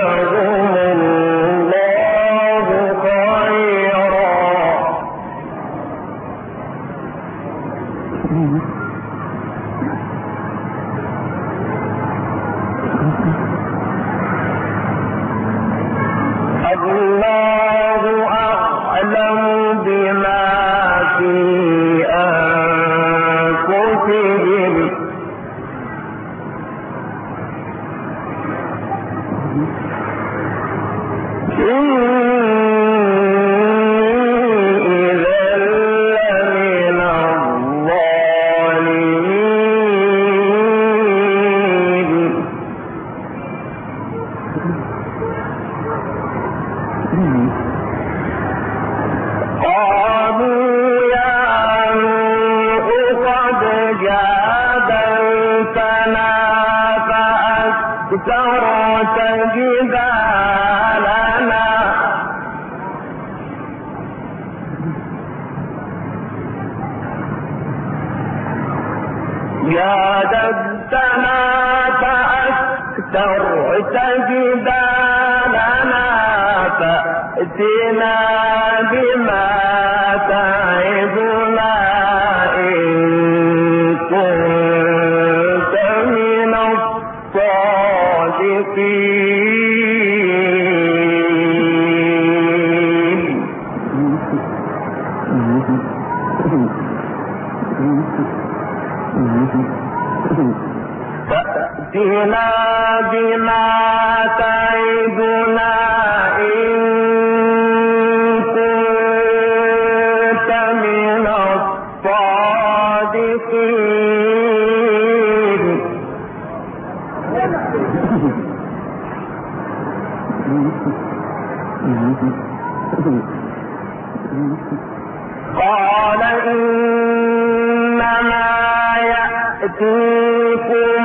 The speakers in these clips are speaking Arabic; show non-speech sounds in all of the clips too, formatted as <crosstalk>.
يوم ترى جبالنا يا دبتنا فأكثرت جبالنا فأتنا بما تعدنا. قال إنما يأتيكم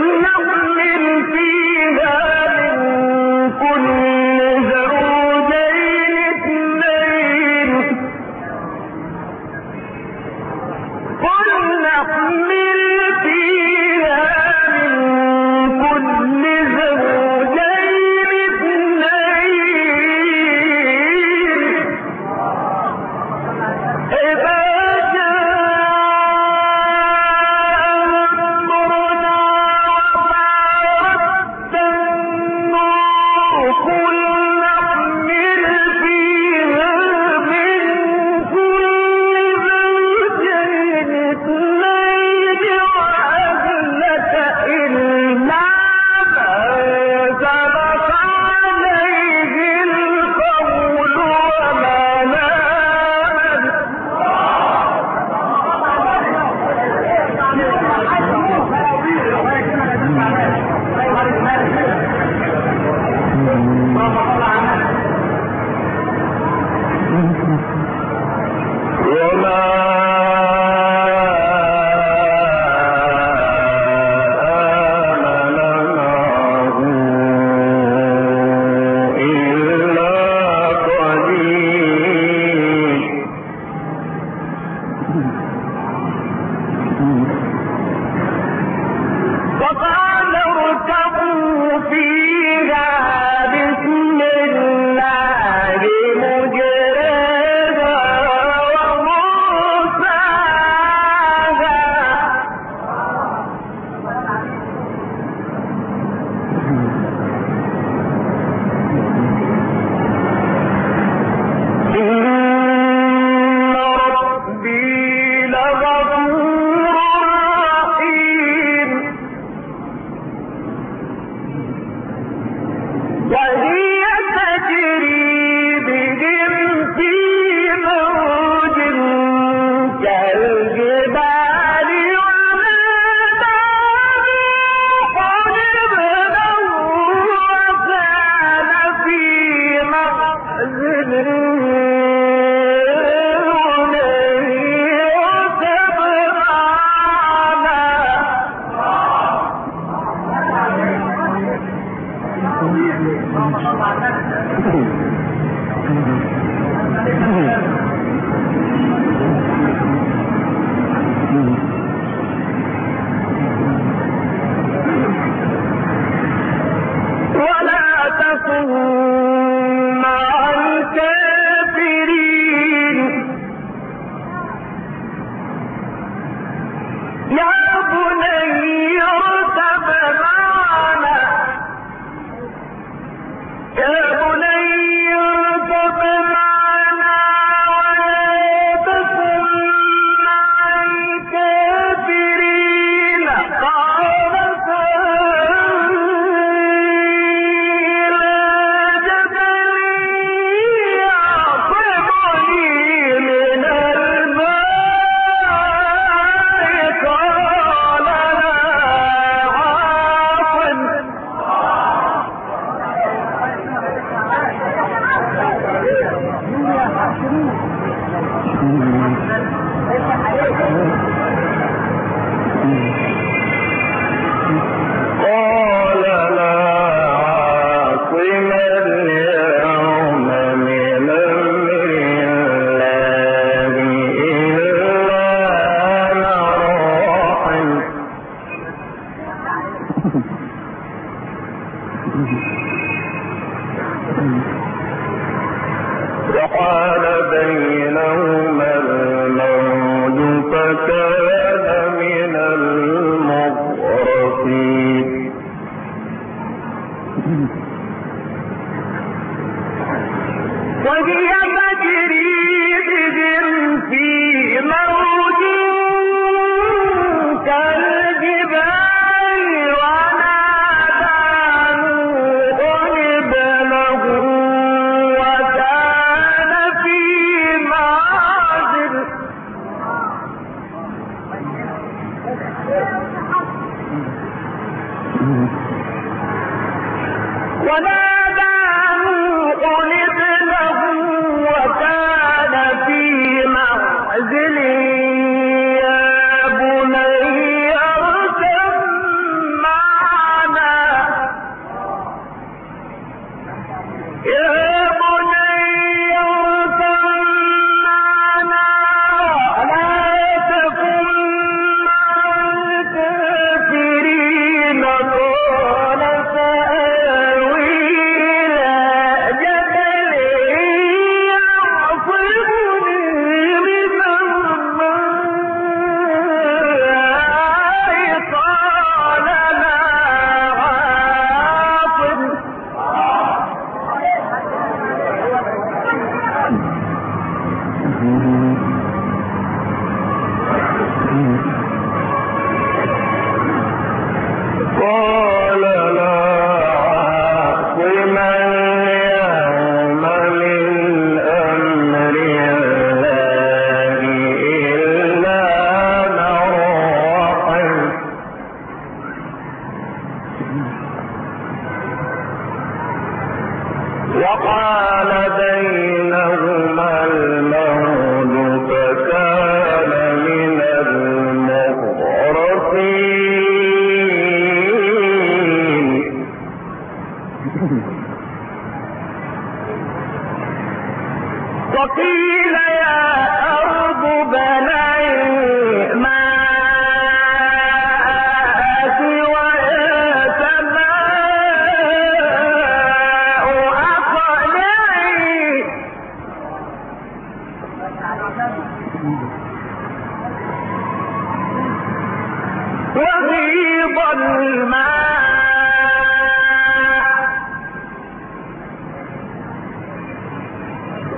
لهم فيها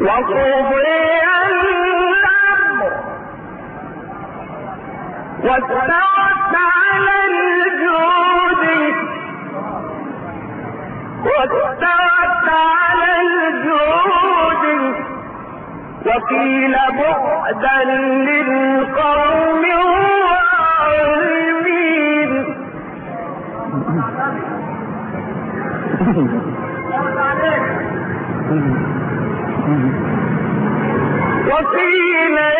وقضي الأمر واستوت على الجود. واستوت على الجود. وقيل بعدا للقوم الظالمين. Thank <laughs> you. الذين